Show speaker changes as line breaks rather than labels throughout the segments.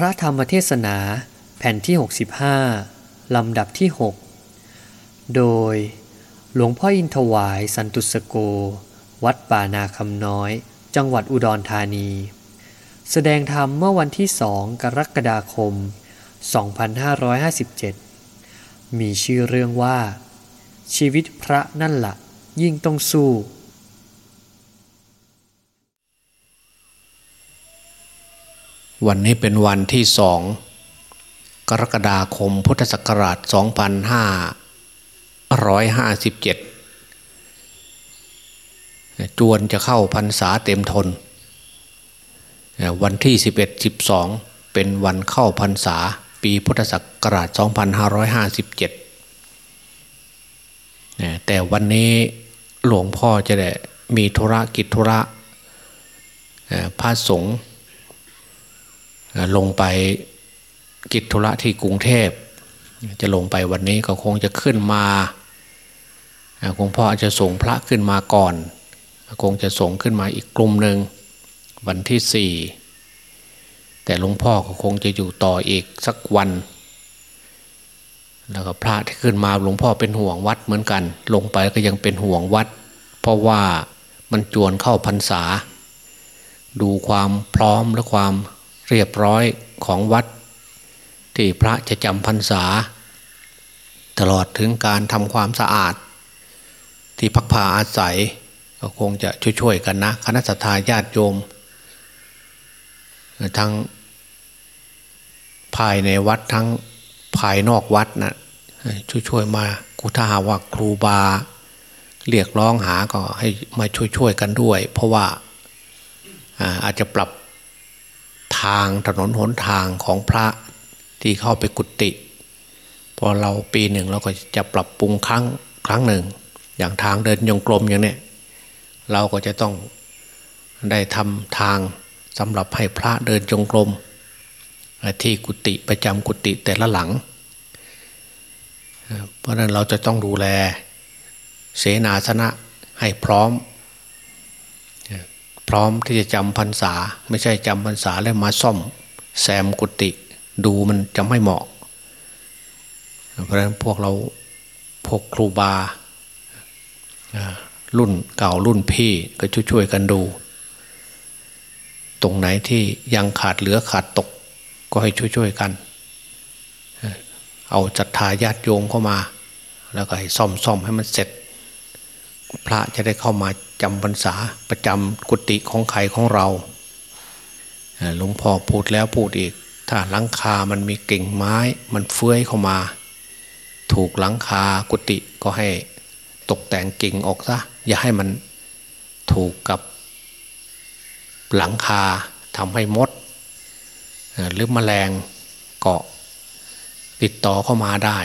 พระธรรมเทศนาแผ่นที่ 65 ลำดับที่ 6 โดยหลวงพ่ออินทวายสันตุสโก วัดป่านาคำน้อย จังหวัดอุดรธานี แสดงธรรมเมื่อวันที่สองกรกฎาคม 2557 มีชื่อเรื่องว่า ชีวิตพระนั่นละ่ะยิ่งต้องสู้
วันนี้เป็นวันที่สองกรกฎาคมพุทธศักราช 2557 จวนจะเข้าพรรษาเต็มทน วันที่ 11 12 เป็นวันเข้าพรรษาปีพุทธศักราช 2557 แต่วันนี้หลวงพ่อจะได้มีธุระกิจธุระพระสงฆ์ ลงไปกิจธุระที่กรุงเทพ จะลงไปวันนี้ก็คงจะขึ้นมาคงพ่ออาจจะส่งพระขึ้นมาก่อน คงจะส่งขึ้นมาอีกกลุ่มหนึ่งวันที่สี่แต่หลวงพ่อก็คงจะอยู่ต่ออีกสักวัน แล้วก็พระที่ขึ้นมาหลวงพ่อเป็นห่วงวัดเหมือนกัน ลงไปก็ยังเป็นห่วงวัด เพราะว่ามันจวนเข้าพรรษา ดูความพร้อมและความ เรียบร้อยของวัด ที่พระจะจำพรรษา ตลอดถึงการทำความสะอาด ที่พักผ้าอาศัย ก็คงจะช่วยๆกันนะ คณะสัตยาญาติโยมทั้งภายในวัดทั้งภายนอกวัดนะช่วยๆมากุท่าว่าครูบา เรียกร้องหาก็ให้มาช่วยๆกันด้วย เพราะว่าอาจจะปรับ ทางถนนหนทางของพระที่เข้าไปกุฏิพอเราปีหนึ่งเราก็จะปรับปรุงครั้งครั้งหนึ่ง อย่างทางเดินยงกลมอย่างเนี้ยเราก็จะต้องได้ทำทางสำหรับให้พระเดินจงกรมที่กุฏิประจำกุฏิแต่ละหลัง เพราะนั้นเราจะต้องดูแลเสนาสนะให้พร้อม พร้อมที่จะจำพรรษา ไม่ใช่จำพรรษาแล้วมาซ่อม แซมกุฏิดูมันจะไม่เหมาะ เพราะฉะนั้นพวกเราพวกครูบารุ่นเก่ารุ่นพี่ก็ช่วยๆกันดู ตรงไหนที่ยังขาดเหลือขาดตกก็ให้ช่วยๆกัน เอาจัดทายาติโยมเข้ามา แล้วก็ให้ซ่อมๆให้มันเสร็จ พระจะได้เข้ามา จำพรรษาประจำกุฏิของใครของเราหลวงพ่อพูดแล้วพูดอีก ถ้าหลังคามันมีกิ่งไม้ มันเฟื้อยเข้ามา ถูกหลังคากุฏิก็ให้ตกแต่งกิ่งออกซะอย่าให้มันถูกกับหลังคาทำให้มด หรือมแมลงเกาะติดต่อเข้ามาได้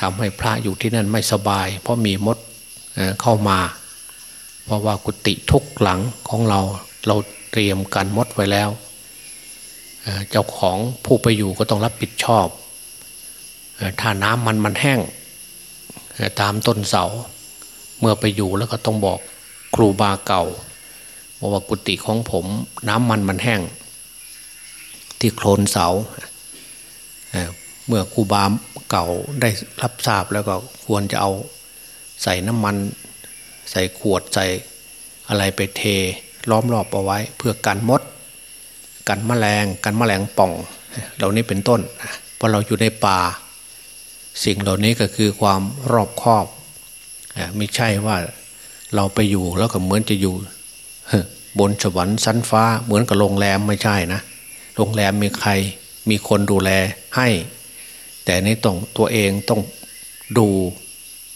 ทำให้พระอยู่ที่นั่นไม่สบาย เพราะมีมดเข้ามา เพราะว่ากุฏิทุกหลังของเราเราเตรียมกันมดไว้แล้ว เจ้าของผู้ไปอยู่ก็ต้องรับผิดชอบ ถ้าน้ำมันมันแห้งตามต้นเสา เมื่อไปอยู่แล้วก็ต้องบอกครูบาเก่าบอกว่ากุฏิของผม น้ำมันมันแห้ง ที่โคลนเสาเมื่อครูบาเก่าได้รับทราบแล้วก็ควรจะเอาใส่น้ำมัน ใส่ขวดใส่อะไรไปเทล้อมรอบเอาไว้ เพื่อกันมด กันแมลงกันแมลงป่อง เหล่านี้เป็นต้นเพราะเราอยู่ในป่า สิ่งเหล่านี้ก็คือความรอบคอบไม่ใช่ว่าเราไปอยู่แล้วก็เหมือนจะอยู่บนสวรรค์ชั้นฟ้าเหมือนกับโรงแรมไม่ใช่นะ โรงแรมมีใครมีคนดูแลให้ แต่ในต้องตัวเองต้องดู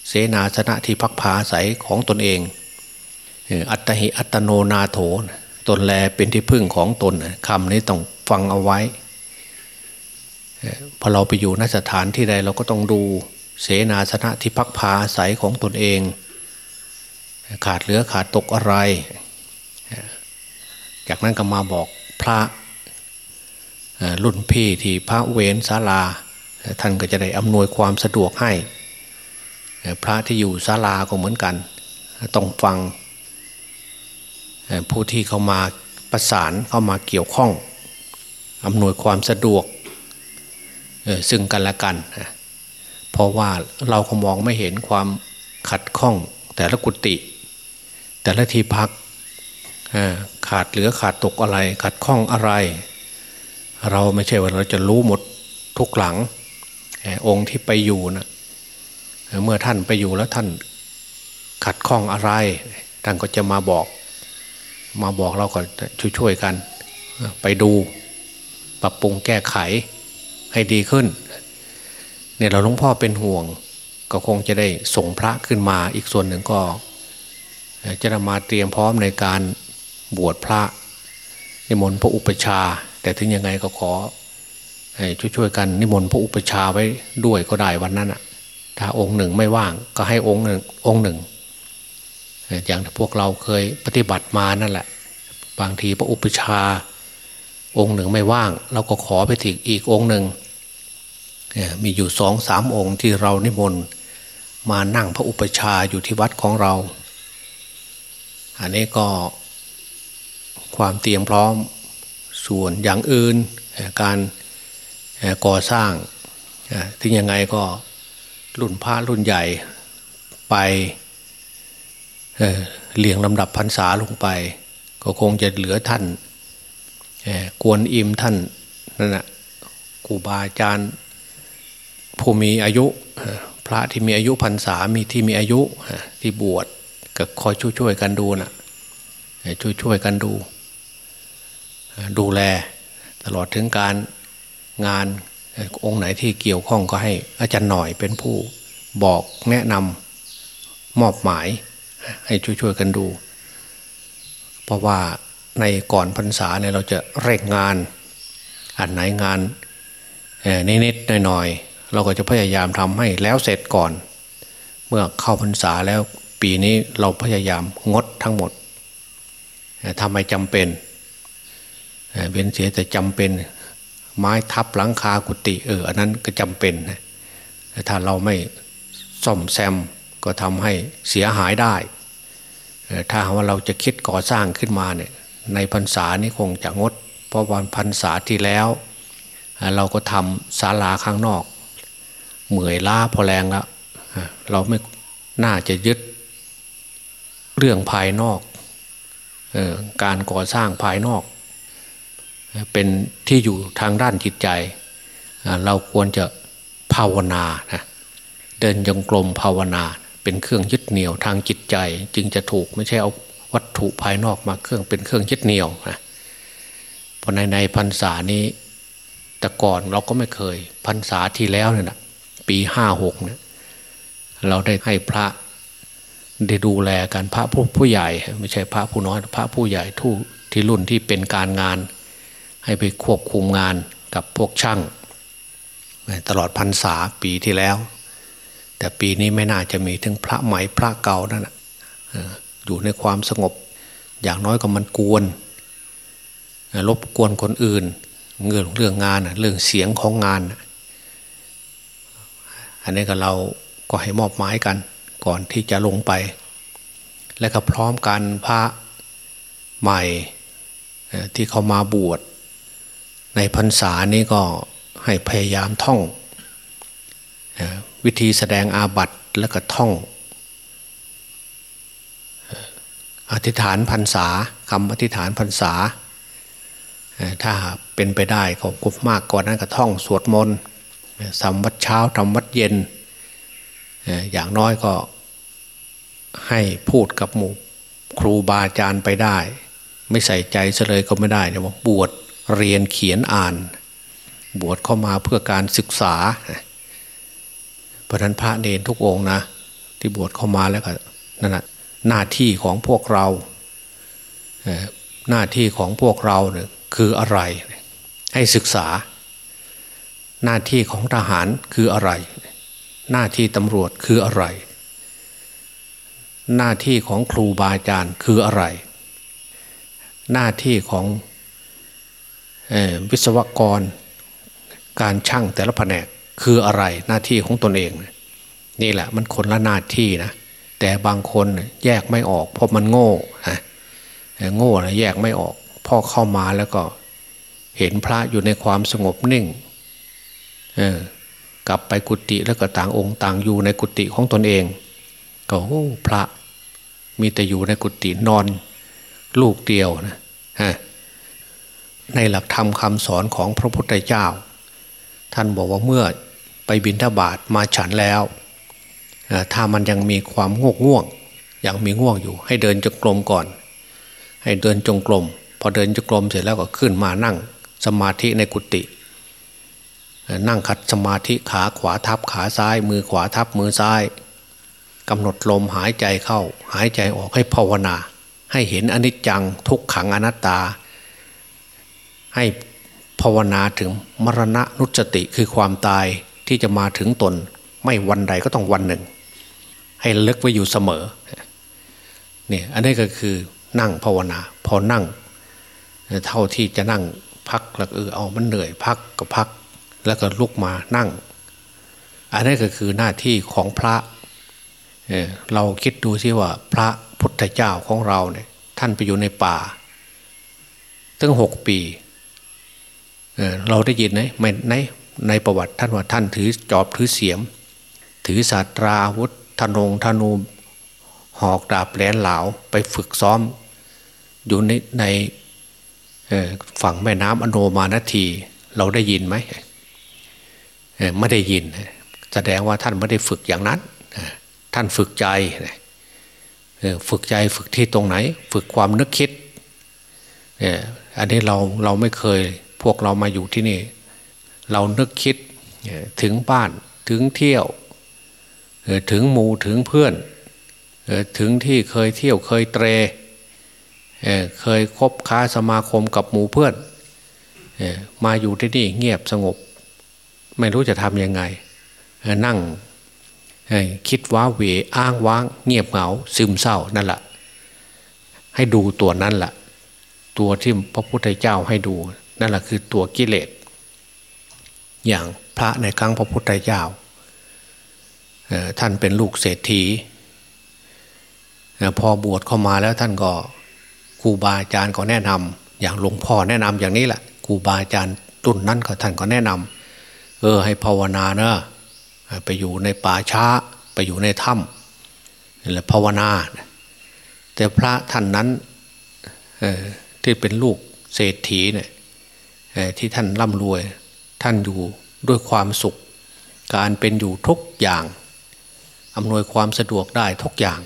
เสนาสนะที่พักผาใสของตนเอง อัตหิอัตโนนาโถ ตนแลเป็นที่พึ่งของตนคำนี้ต้องฟังเอาไว้ พอเราไปอยู่นสถานที่ใดเราก็ต้องดูเสนาสนะที่พักผาใสของตนเอง ขาดเหลือขาดตกอะไร จากนั้นก็มาบอกพระรุ่นพี่ที่พระเวนศาลา ท่านก็จะได้อำนวยความสะดวกให้ พระที่อยู่ศาลาก็เหมือนกัน ต้องฟังผู้ที่เข้ามาประสานเข้ามาเกี่ยวข้องอำนวยความสะดวกซึ่งกันและกัน เพราะว่าเราก็มองไม่เห็นความขัดข้องแต่ละกุฏิแต่ละที่พักขาดเหลือขาดตกอะไร ขัดข้องอะไร เราไม่ใช่ว่าเราจะรู้หมดทุกหลัง องค์ที่ไปอยู่นะ เมื่อท่านไปอยู่แล้วท่านขัดข้องอะไร ท่านก็จะมาบอก มาบอกเราก็ช่วยๆกัน ไปดูปรับปรุงแก้ไขให้ดีขึ้นเนี่ยเราหลวงพ่อเป็นห่วง ก็คงจะได้ส่งพระขึ้นมาอีกส่วนหนึ่งก็ จะมาเตรียมพร้อมในการบวชพระนิมนต์พระอุปชา แต่ถึงยังไงก็ขอช่วยๆกันนิมนต์พระอุปชาไว้ด้วยก็ได้วันนั้นอะ ถ้าองค์หนึ่งไม่ว่างก็ให้องค์หนึ่งองค์หนึ่ง อย่างที่พวกเราเคยปฏิบัติมานั่นแหละ บางทีพระอุปชา องค์หนึ่งไม่ว่าง เราก็ขอไปถึงอีกองค์หนึ่งมีอยู่สองสามองค์ที่เรานิมนต์มานั่งพระอุปชาอยู่ที่วัดของเรา อันนี้ก็ความเตรียมพร้อมส่วนอย่างอื่นการก่อสร้างถึงยังไงก็ รุ่นพระรุ่นใหญ่ไปเเลียงลำดับพรรษาลงไป ก็คงจะเหลือท่านกวนอิมท่านนั่นนะครูบาอาจารย์ผู้มีอายุพระที่มีอายุพรรษามีที่มีอายุที่บวชก็คอยช่วยๆกันดูนะช่วยๆกันดู ดูแลตลอดถึงการงาน องค์ไหนที่เกี่ยวข้องก็ให้อาจารย์หน่อยเป็นผู้บอกแนะนำมอบหมาย ให้ช่วยๆกันดู เพราะว่าในก่อนพรรษาเนี่ยเราจะเร่งงาน อันไหนงานนิดๆหน่อยๆเราก็จะพยายามทำให้แล้วเสร็จก่อน เมื่อเข้าพรรษาแล้วปีนี้เราพยายามงดทั้งหมดทำไมจำเป็นเว้นเสียแต่จำเป็น ไม้ทับหลังคากุฏิเอออันนั้นก็จำเป็นนะถ้าเราไม่ซ่อมแซมก็ทำให้เสียหายได้ ถ้าว่าเราจะคิดก่อสร้างขึ้นมาเนี่ยในพรรษานี้คงจะงด เพราะวันพรรษาที่แล้ว เราก็ทำศาลาข้างนอก เหมื่อยล้าพอแรงแล้วเราไม่น่าจะยึดเรื่องภายนอกการก่อสร้างภายนอก เป็นที่อยู่ทางด้านจิตใจ เราควรจะภาวนานะเดินยงกลมภาวนา เป็นเครื่องยึดเหนี่ยวทางจิตใจ จึงจะถูกไม่ใช่เอาวัตถุภายนอกมาเครื่องเป็นเครื่องยึดเหนี่ยวนะเพราะในในพรรษานี้แต่ก่อนเราก็ไม่เคยพรรษาที่แล้วเนี่ยนะปีห้าหกเนี่ยเราได้ให้พระได้ดูแลกันพระผู้ผู้ใหญ่ ไม่ใช่พระผู้น้อยพระผู้ใหญ่ทุที่รุ่นที่เป็นการงาน ให้ไปควบคุมงานกับพวกช่าง ตลอดพรรษาปีที่แล้ว แต่ปีนี้ไม่น่าจะมีถึงพระใหม่พระเก่านั่นอยู่ในความสงบ อย่างน้อยก็มันกวนรบกวนคนอื่นเรื่องเรื่องงานเรื่องเสียงของงาน อันนี้ก็เราก็ให้มอบหมายกันก่อนที่จะลงไป และก็พร้อมกันพระใหม่ที่เขามาบวช ในพรรษานี้ก็ให้พยายามท่อง วิธีแสดงอาบัตแล้วก็ท่อง อธิษฐานพรรษาคำอธิษฐานพรรษา ถ้าเป็นไปได้ก็กุมากกว่านั้นก็ท่องสวดมนต์สำวัดเช้าทำวัดเย็น อย่างน้อยก็ให้พูดกับหมู่ครูบาอาจารย์ไปได้ ไม่ใส่ใจเลยก็ไม่ได้เนี่ยว่าบวช เรียนเขียนอ่าน บวชเข้ามาเพื่อการศึกษาพระนั้นพระเนรทุกองนะ ที่บวชเข้ามาแล้วก็นั่นแหะหน้าที่ของพวกเราหน้าที่ของพวกเราเนี่ยคืออะไร ให้ศึกษา หน้าที่ของทหารคืออะไร หน้าที่ตำรวจคืออะไร หน้าที่ของครูบาอาจารย์คืออะไร หน้าที่ของ วิศวกร การช่างแต่ละแผนกคืออะไรหน้าที่ของตนเอง นี่แหละมันคนละหน้าที่นะแต่บางคนแยกไม่ออก เพราะมันโง่ฮะโง่นะแยกไม่ออก พ่อเข้ามาแล้วก็เห็นพระอยู่ในความสงบนิ่งกลับไปกุฏิแล้วก็ต่างองค์ต่างอยู่ในกุฏิของตนเอง ก็พระมีแต่อยู่ในกุฏินอนลูกเดียวนะฮะ ในหลักธรรมคำสอนของพระพุทธเจ้า ท่านบอกว่าเมื่อไปบิณฑบาตมาฉันแล้ว ถ้ามันยังมีความง่วงง่วงยังมีง่วงอยู่ ให้เดินจงกรมก่อน ให้เดินจงกรมพอเดินจงกรมเสร็จแล้วก็ขึ้นมานั่งสมาธิในกุฏินั่งคัดสมาธิขาขวาทับขาซ้าย มือขวาทับมือซ้ายกำหนดลมหายใจเข้า หายใจออกให้ภาวนา ให้เห็นอนิจจังทุกขังอนัตตา ให้ภาวนาถึงมรณะนุสติคือความตายที่จะมาถึงตน ไม่วันใดก็ต้องวันหนึ่ง ให้เลิกไว้อยู่เสมอเนี่ยอันนี้ก็คือนั่งภาวนา พอนั่ง เท่าที่จะนั่งพักแล้วเออเอามันเหนื่อยพักก็พัก แล้วก็ลุกมานั่ง อันนี้ก็คือหน้าที่ของพระเเราคิดดูซิว่าพระพุทธเจ้าของเราเนี่ยท่านไปอยู่ในป่าตั้งหกปี เราได้ยินไหมในในประวัติท่านว่าท่านถือจอบถือเสียม ถือศาสตราวุธธนงธนูหอกดาบแหลนเหลาไปฝึกซ้อม อยู่ในในฝั่งแม่น้ำอโนมานาที เราได้ยินไหมไม่ได้ยิน แสดงว่าท่านไม่ได้ฝึกอย่างนั้น ท่านฝึกใจฝึกใจฝึกที่ตรงไหน ฝึกความนึกคิดอันนี้เราเราไม่เคย วกเรามาอยู่ที่นี่ เรานึกคิดถึงบ้านถึงเที่ยว ถึงหมู่ถึงเพื่อน ถึงที่เคยเที่ยวเคยเตรเคยคบค้าสมาคมกับหมู่เพื่อน มาอยู่ที่นี่เงียบสงบ ไม่รู้จะทำยังไง นั่งคิดว้าเหวอ้างว้าง เงียบเหงา ซึมเศร้านั่นแหละให้ดูตัวนั้นแหละตัวที่พระพุทธเจ้าให้ดู นั่นแหละคือตัวกิเลส อย่างพระในครั้งพระพุทธเจ้าท่านเป็นลูกเศรษฐีพอบวชเข้ามาแล้วท่านก็ครูบาอาจารย์ก็แนะนำอย่างหลวงพ่อแนะนำอย่างนี้แหละครูบาอาจารย์ตุนนั้นก็ท่านก็แนะนำเออให้ภาวนาเนอะไปอยู่ในป่าช้า ไปอยู่ในถ้ำและภาวนา แต่พระท่านนั้นที่เป็นลูกเศรษฐีเนี่ย ที่ท่านร่ำรวยท่านอยู่ด้วยความสุข การเป็นอยู่ทุกอย่างอำนวยความสะดวกได้ทุกอย่าง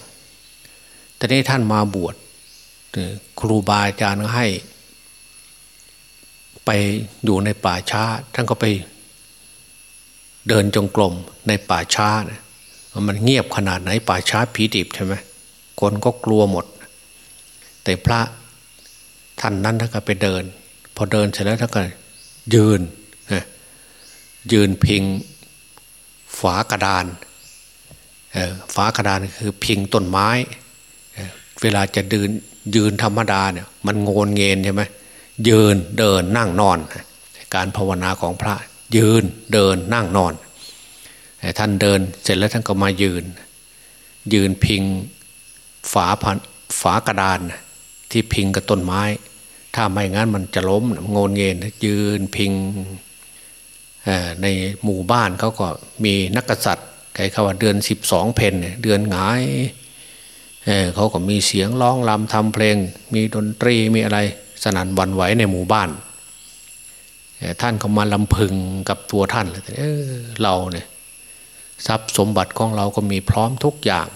แต่นี้ท่านมาบวชครูบาอาจารย์ให้ ไปอยู่ในป่าช้า ท่านก็ไปเดินจงกรมในป่าช้านะมันเงียบขนาดไหนป่าช้าผีดิบใช่ไหมคนก็กลัวหมด แต่พระท่านนั้นท่านก็ไปเดิน อเดินเสร็จแล้วท่านก็ยืนยืนพิงฝากระดานฝากระดานคือพิงต้นไม้ เวลาจะเดินยืนธรรมดาเนี่ยมันโงนเงินใช่ไหมยืนเดินนั่งนอน การภาวนาของพระยืนเดินนั่งนอน ท่านเดินเสร็จแล้วท่านก็มายืน ยืนพิงฝาผฝากระดานที่พิงกับต้นไม้ ถ้าไม่งั้นมันจะล้มโงนเงินยืนพิงในหมู่บ้านเขาก็มีนักกษัตริย์ใครเขาว่าเดือนสิบสองเพนเดือนหงายเขาก็มีเสียงร้องรำทำเพลง มีดนตรีมีอะไรสนั่นวันไหวในหมู่บ้าน ท่านก็มาลำพึงกับตัวท่านเลยเเราเนี่ยทรัพย์สมบัติของเราก็มีพร้อมทุกอย่าง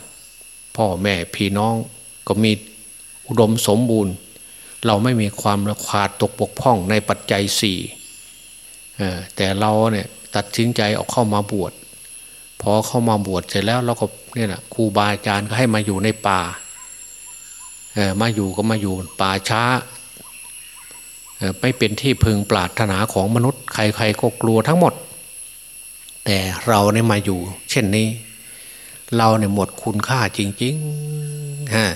พ่อแม่พี่น้องก็มีอุดมสมบูรณ์ เราไม่มีความขาดตกปกพ่องในปัจจัยสี่แต่เราเนี่ยตัดสินใจออกเข้ามาบวชพอเข้ามาบวชเสร็จแล้วเราก็เนี่ยนะครูบาอาจารย์ก็ให้มาอยู่ในป่ามาอยู่ก็มาอยู่ป่าช้าไม่เป็นที่พึงปรารถนาของมนุษย์ ใครๆก็กลัวทั้งหมด แต่เราเนี่ยมาอยู่ เช่นนี้ เราเนี่ยหมดคุณค่าจริงๆฮะ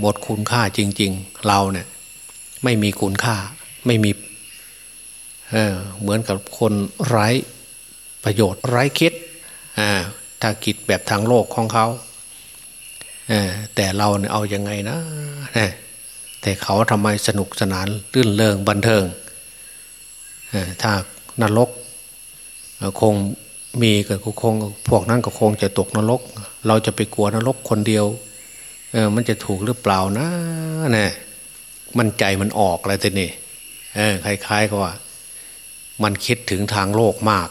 หมดคุณค่าจริง ๆ เราเนี่ย ไม่มีคุณค่า ไม่มีเออเหมือนกับคนไร้ประโยชน์ไร้คิดถ้าคิดแบบทางโลกของเขาแต่เราเนี่ยเอาอยัางไงนะแต่เขาทำไมสนุกสนานลื่นเริงบันเทิงถ้านรกคงมีก็คงพวกนั้นก็คงจะตกนรก เราจะไปกลัวนรกคนเดียว เออมันจะถูกหรือเปล่านะเนี่ยมันใจมันออกอะไรแต่นี่เออคล้ายๆกับว่า มันคิดถึงทางโลกมาก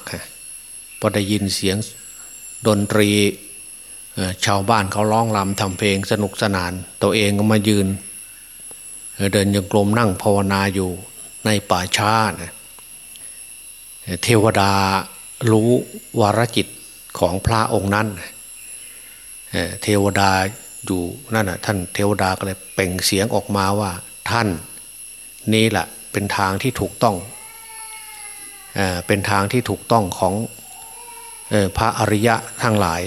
พอได้ยินเสียงดนตรีชาวบ้านเขาร้องรำทำเพลงสนุกสนาน ตัวเองก็มายืน เดินยังกลมนั่งภาวนาอยู่ในป่าชานะเทวดารู้วารจิตของพระองค์นั้น เทวดา อยู่นั่นน่ะท่านเทวดาก็เลยเป่งเสียงออกมาว่าท่านนี่แหละเป็นทางที่ถูกต้องเป็นทางที่ถูกต้องของพระอริยะทั้งหลาย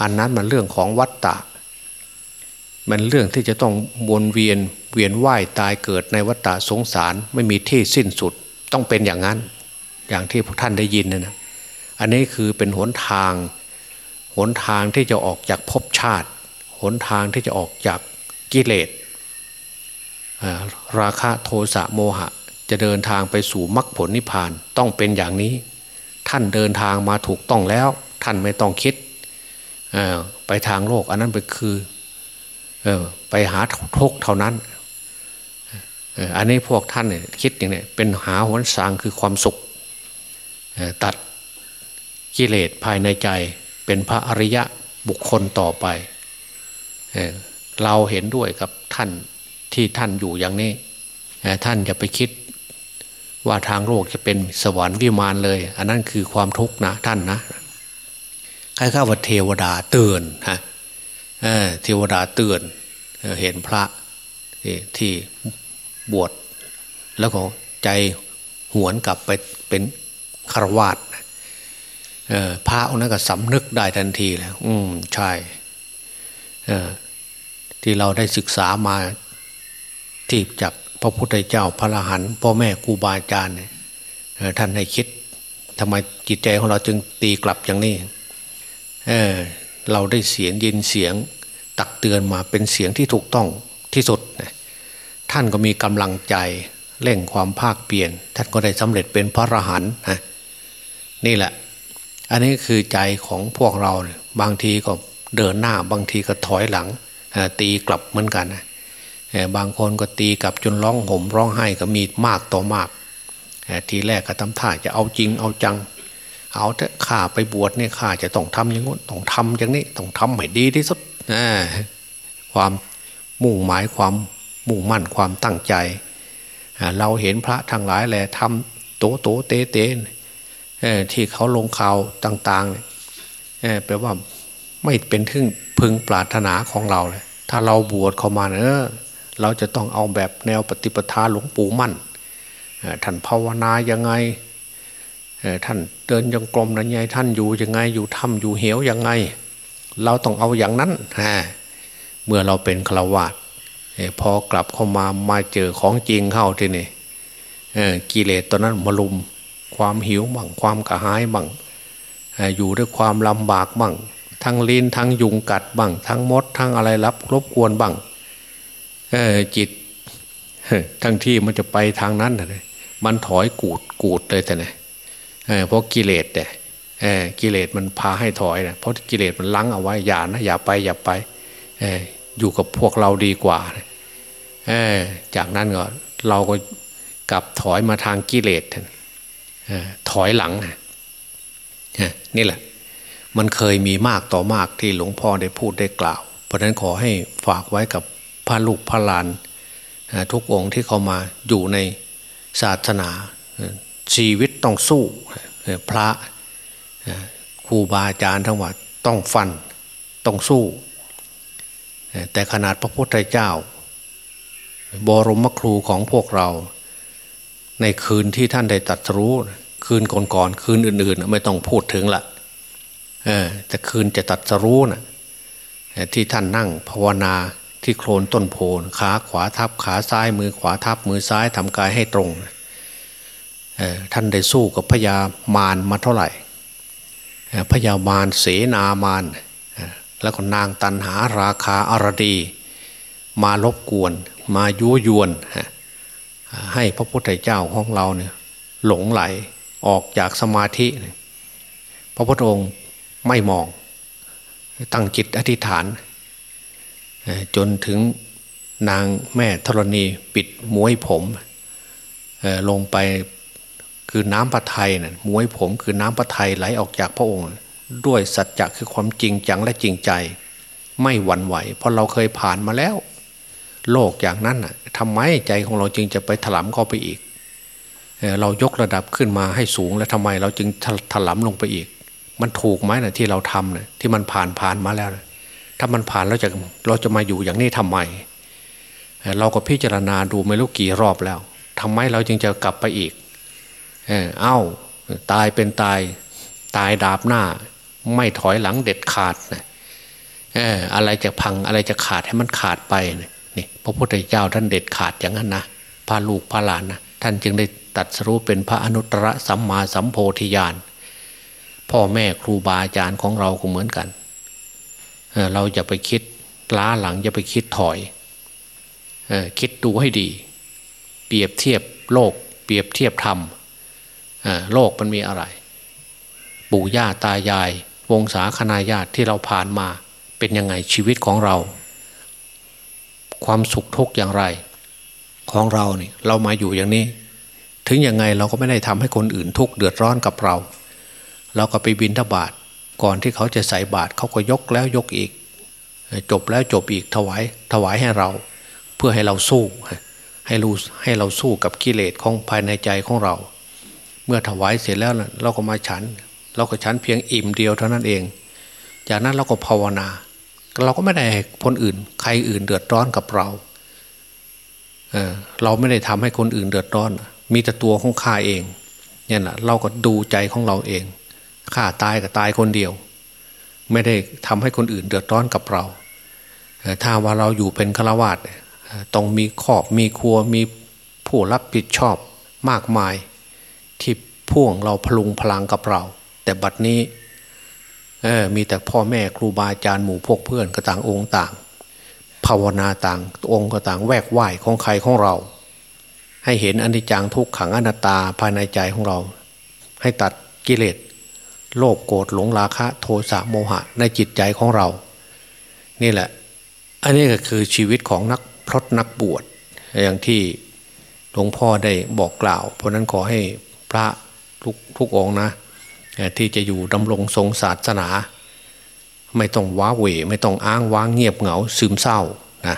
อันนั้นมันเรื่องของวัตตะ มันเรื่องที่จะต้องวนเวียนเวียนว่ายตายเกิดในวัฏฏะสงสารไม่มีที่สิ้นสุดต้องเป็นอย่างนั้น อย่างที่พวกท่านได้ยินนะนะอันนี้คือเป็นหนทาง หนทางที่จะออกจากภพชาติ หนทางที่จะออกจากกิเลสราคะโทสะโมหะ จะเดินทางไปสู่มรรคผลนิพพานต้องเป็นอย่างนี้ ท่านเดินทางมาถูกต้องแล้ว ท่านไม่ต้องคิดไปทางโลก อันนั้นเป็นคือไปหาทุกเท่านั้นอันนี้พวกท่านเนี่ยคิดอย่างนี้เป็นหาหนทางคือความสุขตัดกิเลสภายในใจเป็นพระอริยะบุคคลต่อไป เราเห็นด้วยกับท่านที่ท่านอยู่อย่างนี้ ท่านจะไปคิดว่าทางโลกจะเป็นสวรรค์วิมานเลย อันนั้นคือความทุกข์นะท่านนะคล้ายๆว่าเทวดาเตือนฮะเทวดาเตือนเห็นพระที่บวชแล้วก็ใจหวนกลับไปเป็นคารวาสพระองค์นั้นก็สำนึกได้ทันทีแล้ว อืมใช่ ที่เราได้ศึกษามาที่จากพระพุทธเจ้าพระอรหันต์พ่อแม่ครูบาอาจารย์ท่านให้คิดทำไมจิตใจของเราจึงตีกลับอย่างนี้เเราได้เสียงยินเสียงตักเตือนมาเป็นเสียงที่ถูกต้องที่สุด ท่านก็มีกำลังใจเร่งความภาคเปลี่ยน ท่านก็ได้สำเร็จเป็นพระอรหันต์นี่แหละ อันนี้คือใจของพวกเราบางทีก็เดินหน้าบางทีก็ถอยหลัง ตีกลับเหมือนกันบางคนก็ตีกลับจนร้องห่มร้องไห้ก็มีมากต่อมาก ทีแรกก็ทำท่าจะเอาจริงเอาจัง เอาแต่ข้าไปบวชเนี่ยข้าจะต้องทำอย่างนู้นต้องทำอย่างนี้ต้องทำให้ดีที่สุดความมุ่งหมายความมุ่งมั่นความตั้งใจ เราเห็นพระทั้งหลายแหละทำโตโตเตเตที่เขาลงข่าวต่างๆแปลว่าไม่เป็นทึ่งพึงปรารถนาของเราเลย ถ้าเราบวชเข้ามาเนอะเราจะต้องเอาแบบแนวปฏิปทาหลวงปู่มั่นท่านภาวนายังไงท่านเดินยังกลมนั้นไงท่านอยู่ยังไงอยู่ถ้ำอยู่เหวยังไง เราต้องเอาอย่างนั้นเมื่อเราเป็นฆราวาสพอกลับเข้ามามาเจอของจริงเข้าทีนี่กิเลสตอนนั้นมาลุมความหิวบ้างความกระหายบ้างอยู่ด้วยความลำบากบ้าง ทั้งลิ้นทั้งยุงกัดบ้างทั้งมดทั้งอะไรรับรบกวนบ้างจิตทั้งที่มันจะไปทางนั้นเลยมันถอยกูดกูดเลยแต่เนี่ยเพราะกิเลสเนี่ยกิเลสมันพาให้ถอยนะเพราะกิเลสมันลังเอาไว้อย่านะอย่าไปอย่าไปอยู่กับพวกเราดีกว่าจากนั้นก็เราก็กลับถอยมาทางกิเลสถอยหลังนี่แหละ มันเคยมีมากต่อมากที่หลวงพ่อได้พูดได้กล่าว เพราะนั้นขอให้ฝากไว้กับพระลูกพระหลาน ทุกองค์ที่เขามาอยู่ในศาสนาชีวิตต้องสู้ พระครูบาอาจารย์ทั้งหมดต้องฟันต้องสู้ แต่ขนาดพระพุทธเจ้า บรมครูของพวกเรา ในคืนที่ท่านได้ตัดรู้ คืนก่อนๆคืนอื่น ๆ ไม่ต้องพูดถึงละ แต่คืนจะตัดสรู้นะที่ท่านนั่งภาวนาที่โคลนต้นโพนขาขวาทับขาซ้ายมือขวาทับมือซ้ายทำกายให้ตรงท่านได้สู้กับพญามารมาเท่าไหร่พญามารเสนามารแล้วก็นางตันหาราคาอารดี มารบกวน มายุยวน ให้พระพุทธเจ้าของเราเนี่ยหลงไหลออกจากสมาธิ พระพุทธองค์ ไม่มอง ตั้งจิตอธิษฐาน จนถึงนางแม่ธรณีปิดมวยผมลงไปคือน้ำพระทัยนะ่ะมวยผมคือน้ำพระทัยไหลออกจากพระองค์ ด้วยสัจจะคือความจริงจังและจริงใจ ไม่หวั่นไหว เพราะเราเคยผ่านมาแล้ว โลกอย่างนั้นน่ะทำไมใจของเราจึงจะไปถลำเข้าไปอีก เรายกระดับขึ้นมาให้สูงแล้วทำไมเราจึงถลำลงไปอีก มันถูกไหมนะที่เราทำเนะที่มันผ่านผ่านมาแล้วนะถ้ามันผ่านเราจะเราจะมาอยู่อย่างนี้ทำไม เราก็พิจารณาดูไม่รู้กี่รอบแล้วทำไมเราจึงจะกลับไปอีก เอ้าตายเป็นตายตายดาบหน้า ไม่ถอยหลังเด็ดขาดนะอะไรจะพังอะไรจะขาดให้มันขาดไปนี่พระพุทธเจ้าท่านเด็ดขาดอย่างนั้นนะพาลูกพาหลานนะท่านจึงได้ตัดสรู้เป็นพระอนุตตรสัมมาสัมโพธิญาณ พ่อแม่ครูบาอาจารย์ของเราก็เหมือนกัน เราจะไปคิดล้าหลังจะไปคิดถอย คิดดูให้ดี เปรียบเทียบโลก เปรียบเทียบธรรมโลกมันมีอะไร ปู่ย่าตายาย วงศาคณาญาติที่เราผ่านมาเป็นยังไงชีวิตของเรา ความสุขทุกข์อย่างไร ของเราเนี่ยเรามาอยู่อย่างนี้ ถึงยังไงเราก็ไม่ได้ทำให้คนอื่นทุกข์เดือดร้อนกับเรา เราก็ไปบินทบาทก่อนที่เขาจะใส่บาตรเขาก็ยกแล้วยกอีก จบแล้วจบอีกถวายถวายให้เรา เพื่อให้เราสู้ ให้รู้ให้เราสู้กับกิเลสของภายในใจของเรา เมื่อถวายเสร็จแล้วเราก็มาฉัน เราก็ฉันเพียงอิ่มเดียวเท่านั้นเอง จากนั้นเราก็ภาวนา เราก็ไม่ได้คนอื่น ใครอื่นเดือดร้อนกับเราเเราไม่ได้ทำให้คนอื่นเดือดร้อน มีแต่ตัวของข้าเองเนี่ยนะเราก็ดูใจของเราเอง ข้าตายก็ตายคนเดียว ไม่ได้ทำให้คนอื่นเดือดร้อนกับเรา ถ้าว่าเราอยู่เป็นฆราวาสต้องมีขอบมีครัวมีผู้รับผิดชอบมากมาย ที่พ่วงเราพลุงพลังกับเรา แต่บัดนี้มีแต่พ่อแม่ครูบาอาจารย์หมู่พวกเพื่อนก็ต่างองค์ต่าง ภาวนาต่างองค์ก็ต่างแวกไหวของใครของเรา ให้เห็นอนิจจังทุกขังอนัตตาภายในใจของเรา ให้ตัดกิเลส โลภโกรธหลงราคะโทสะโมหะในจิตใจของเรา นี่แหละ อันนี้ก็คือชีวิตของนักพรตนักบวชอย่างที่หลวงพ่อได้บอกกล่าว เพราะนั้นขอให้พระทุกทุกองนะ ที่จะอยู่ดำรงทรงศาสนา ไม่ต้องว้าเหวไม่ต้องอ้างว้างเงียบเหงาซึมเศร้านะ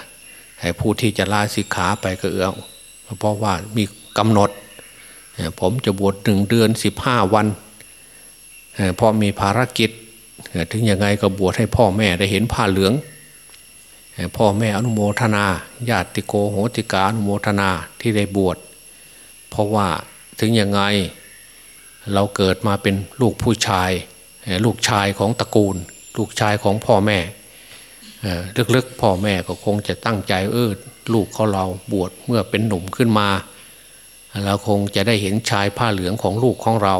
ให้ผู้ที่จะลาสิกขาไปก็เอื้อเพราะว่ามีกำหนด ผมจะบวชหนึ่งเดือนสิบห้าวัน พอมีภารกิจ ถึงยังไงก็บวชให้พ่อแม่ได้เห็นผ้าเหลือง พ่อแม่อนุโมทนา ญาติโกโหติกาอนุโมทนาที่ได้บวช เพราะว่าถึงยังไงเราเกิดมาเป็นลูกผู้ชาย ลูกชายของตระกูล ลูกชายของพ่อแม่ลึกๆพ่อแม่ก็คงจะตั้งใจเออลูกเขาเราบวชเมื่อเป็นหนุ่มขึ้นมาเราคงจะได้เห็นชายผ้าเหลืองของลูกของเรา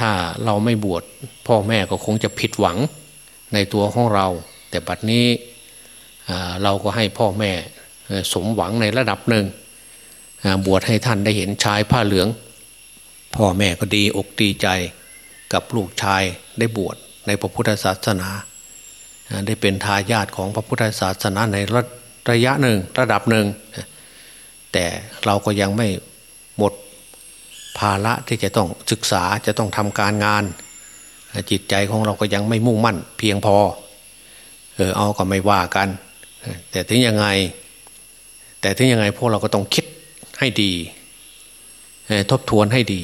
ถ้าเราไม่บวชพ่อแม่ก็คงจะผิดหวังในตัวของเรา แต่บัดนี้เราก็ให้พ่อแม่สมหวังในระดับหนึ่ง บวชให้ท่านได้เห็นชายผ้าเหลือง พ่อแม่ก็ดีอกดีใจกับลูกชายได้บวชในพระพุทธศาสนา ได้เป็นทายาทของพระพุทธศาสนาในระระยะหนึ่งระดับหนึ่ง แต่เราก็ยังไม่หมด ภาระที่จะต้องศึกษาจะต้องทำการงาน จิตใจของเราก็ยังไม่มุ่งมั่น เพียงพอเออเอาก็ไม่ว่ากัน แต่ถึงยังไง แต่ถึงยังไงพวกเราก็ต้องคิดให้ดี ทบทวนให้ดี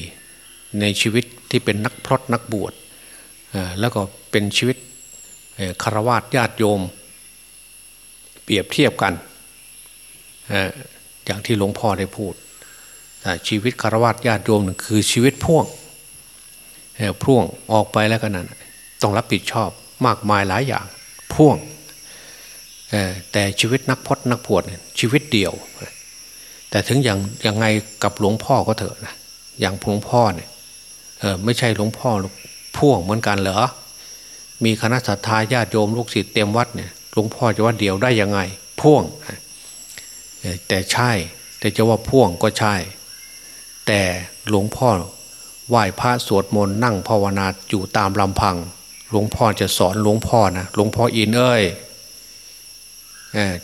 ในชีวิตที่เป็นนักพรตนักบวชแล้วก็เป็นชีวิตคารวะญาติโยม เปรียบเทียบกัน อย่างที่หลวงพ่อได้พูด ชีวิตคารวะญาติโยมนึงคือชีวิตพ่วงพ่วงออกไปแล้วกันนั้นต้องรับผิดชอบมากมายหลายอย่างพ่วงแต่ชีวิตนักพจนักบวชชีวิตเดียว แต่ถึงอย่างยังไงกับหลวงพ่อก็เถอะนะอย่างหลวงพ่อเนี่ยไม่ใช่หลวงพ่อพ่วงเหมือนกันเหรอมีคณะสัตยาญาติโยมลูกศิษย์เต็มวัดเนี่ยหลวงพ่อจะว่าเดียวได้ยังไง พ่วงแต่ใช่แต่จะว่าพ่วงก็ใช่ แต่หลวงพ่อไหว้พระสวดมนต์นั่งภาวนาอยู่ตามลำพัง หลวงพ่อจะสอนหลวงพ่อนะหลวงพ่ออินเอ้ย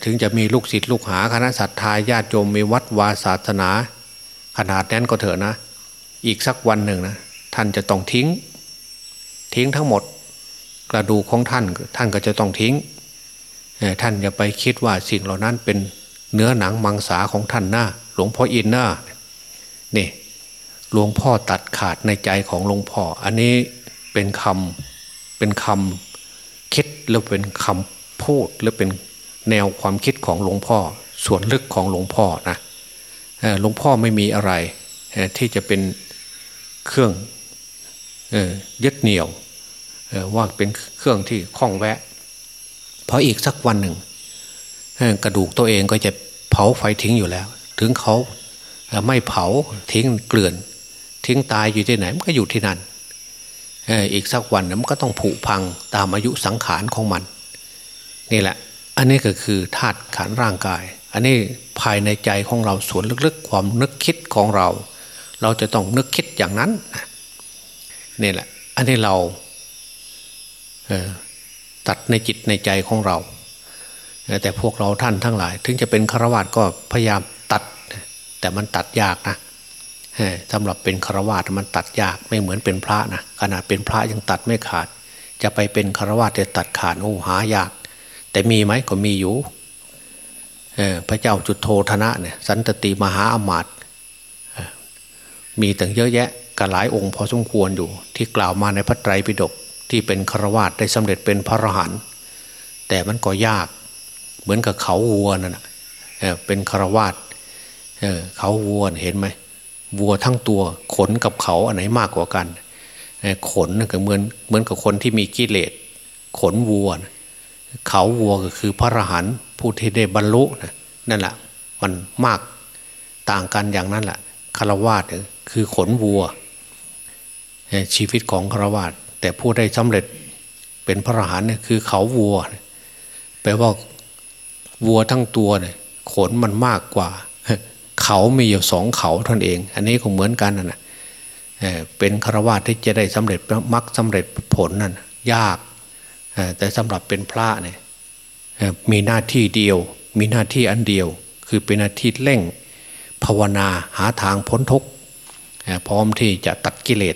ถึงจะมีลูกศิษย์ลูกหาคณะสัตยาญาติโยมมีวัดวาศาสนา ขนาดนั้นก็เถอะนะ อีกสักวันหนึ่งนะท่านจะต้องทิ้ง ทิ้งทั้งหมด กระดูกของท่านท่านก็จะต้องทิ้งท่านอย่าไปคิดว่าสิ่งเหล่านั้นเป็นเนื้อหนังมังสาของท่านนะหลวงพ่ออินนะ นี่หลวงพ่อตัดขาดในใจของหลวงพ่อ อันนี้เป็นคำเป็นคำคิดหรือเป็นคำพูดหรือเป็นแนวความคิดของหลวงพ่อ ส่วนลึกของหลวงพ่อนะหลวงพ่อไม่มีอะไรที่จะเป็นเครื่องยึดเหนี่ยวว่าเป็นเครื่องที่คล้องแวะ เพราะอีกสักวันหนึ่งกระดูกตัวเองก็จะเผาไฟทิ้งอยู่แล้ว ถึงเขา ไม่เผาทิ้งเกลื่อน ทิ้งตายอยู่ที่ไหนมันก็อยู่ที่นั่นอีกสักวันมันก็ต้องผุพังตามอายุสังขารของมัน นี่แหละ อันนี้ก็คือธาตุขันร่างกาย อันนี้ภายในใจของเราส่วนลึกๆ ความนึกคิดของเรา เราจะต้องนึกคิดอย่างนั้นนี่แหละ อันนี้เราตัดในจิตในใจของเรา แต่พวกเราท่านทั้งหลาย ถึงจะเป็นฆราวาสก็พยายาม แต่มันตัดยากนะสำหรับเป็นฆราวาสมันตัดยากไม่เหมือนเป็นพระนะขนาดเป็นพระยังตัดไม่ขาด จะไปเป็นฆราวาสจะตัดขาดโอ้หายาก แต่มีไหมก็มีอยู่พระเจ้าจุดโทธนะเนี่ยสันตติมหาอมาตย์มีตั้งเยอะแยะกันหลายองค์พอสมควรอยู่ ที่กล่าวมาในพระไตรปิฎกที่เป็นฆราวาสได้สำเร็จเป็นพระอรหันต์แต่มันก็ยาก เหมือนกับเขาวัวนั่นเป็นฆราวาส เขาวัวเห็นไหมวัวทั้งตัวขนกับเขาอันไหนมากกว่ากันขนก็เหมือนเหมือนกับคนที่มีกิเลสขนวัวเขาวัวก็คือพระอรหันต์ผู้ที่ได้บรรลุนั่นแหละมันมากต่างกันอย่างนั้นแหละคารวาสคือขนวัว ชีวิตของคารวาสแต่ผู้ได้สำเร็จเป็นพระอรหันต์เนี่ยคือเขาวัวแปลว่าวัวทั้งตัวเนี่ยขนมันมากกว่า เขามีอยู่สองเขาท่านเอง อันนี้ก็เหมือนกันนะเป็นคารวาสที่จะได้สำเร็จมรรคสาเร็จผลนั่นยากแต่สำหรับเป็นพระเนี่ยมีหน้าที่เดียว มีหน้าที่อันเดียว คือเป็นหน้าที่เร่งภาวนาหาทางพ้นทุกข์พร้อมที่จะตัดกิเลส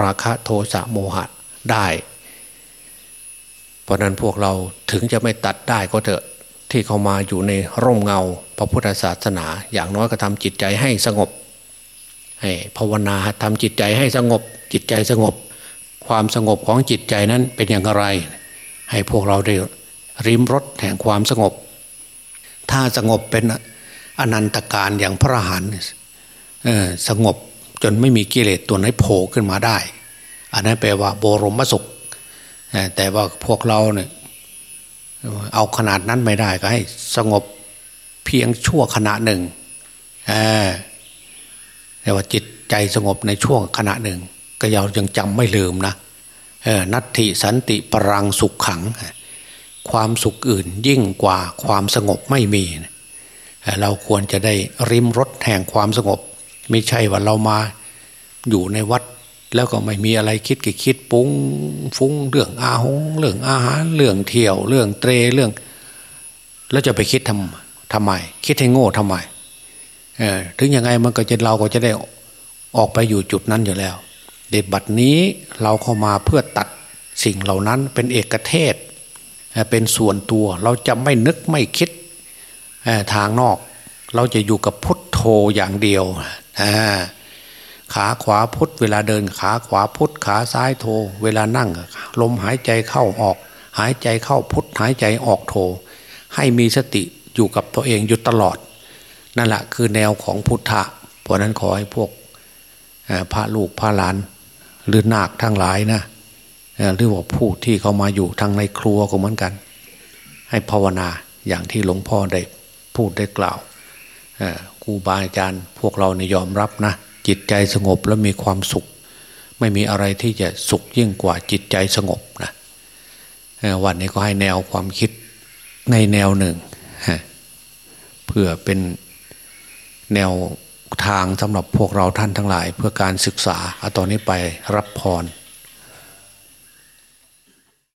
ราคะโทสะโมหะได้ เพราะนั้นพวกเราถึงจะไม่ตัดได้ก็เถอะ ที่เขามาอยู่ในร่มเงา พระพุทธศาสนา อย่างน้อยก็ทำจิตใจให้สงบให้ภาวนาทำจิตใจให้สงบ จิตใจสงบ ความสงบของจิตใจนั้นเป็นอย่างไร ให้พวกเราได้ริมรถแห่งความสงบ ถ้าสงบเป็นอนันตการอย่างพระหันสงบจนไม่มีกิเลสตัวไหนโผล่ขึ้นมาได้ อันนั้นแปลว่าโบรมสุข แต่ว่าพวกเราเนี่ย เอาขนาดนั้นไม่ได้ก็ให้สงบเพียงชั่วขณะหนึ่งแต่ว่าจิตใจสงบในช่วงขณะหนึ่ง ก็ยังยังจำไม่ลืมนะนัตถิสันติปรังสุขขัง ความสุขอื่นยิ่งกว่าความสงบไม่มี เราควรจะได้ริมรถแห่งความสงบ ไม่ใช่ว่าเรามาอยู่ในวัด แล้วก็ไม่มีอะไรคิดก็คิดปุ้งฟุ้งเรื่องอาหงเรื่องอาหารเรื่องเที่ยว เรื่องเตรเรื่อง แล้วจะไปคิดทำทำไม คิดให้โง่ทำไมเออถึงยังไงมันก็จะเราก็จะได้ออกไปอยู่จุดนั้นอยู่แล้ว เด็ดบัดนี้เราเข้ามาเพื่อตัดสิ่งเหล่านั้นเป็นเอกเทศ เป็นส่วนตัวเราจะไม่นึกไม่คิดทางนอก เราจะอยู่กับพุทโธอย่างเดียวอ่า ขาขวาพุทธเวลาเดินขาขวาพุทธขาซ้ายโท เวลานั่ง ลมหายใจเข้าออก หายใจเข้าพุทธหายใจออกโท ให้มีสติอยู่กับตัวเองอยู่ตลอด นั่นแหละคือแนวของพุทธะเพราะนั้นขอให้พวกพระลูกพระหลานหรือนาคทั้งหลายนะหรือว่าผู้ที่เขามาอยู่ทางในครัวก็เหมือนกัน ให้ภาวนาอย่างที่หลวงพ่อได้พูดได้กล่าวครูบาอาจารย์พวกเราเนี่ยยอมรับนะ จิตใจสงบแล้วมีความสุข ไม่มีอะไรที่จะสุขยิ่งกว่าจิตใจสงบนะวันนี้ก็ให้แนวความคิดในแนวหนึ่งเพื่อเป็นแนวทางสำหรับพวกเราท่านทั้งหลาย เพื่อการศึกษาเอาตอนนี้ไปรับพร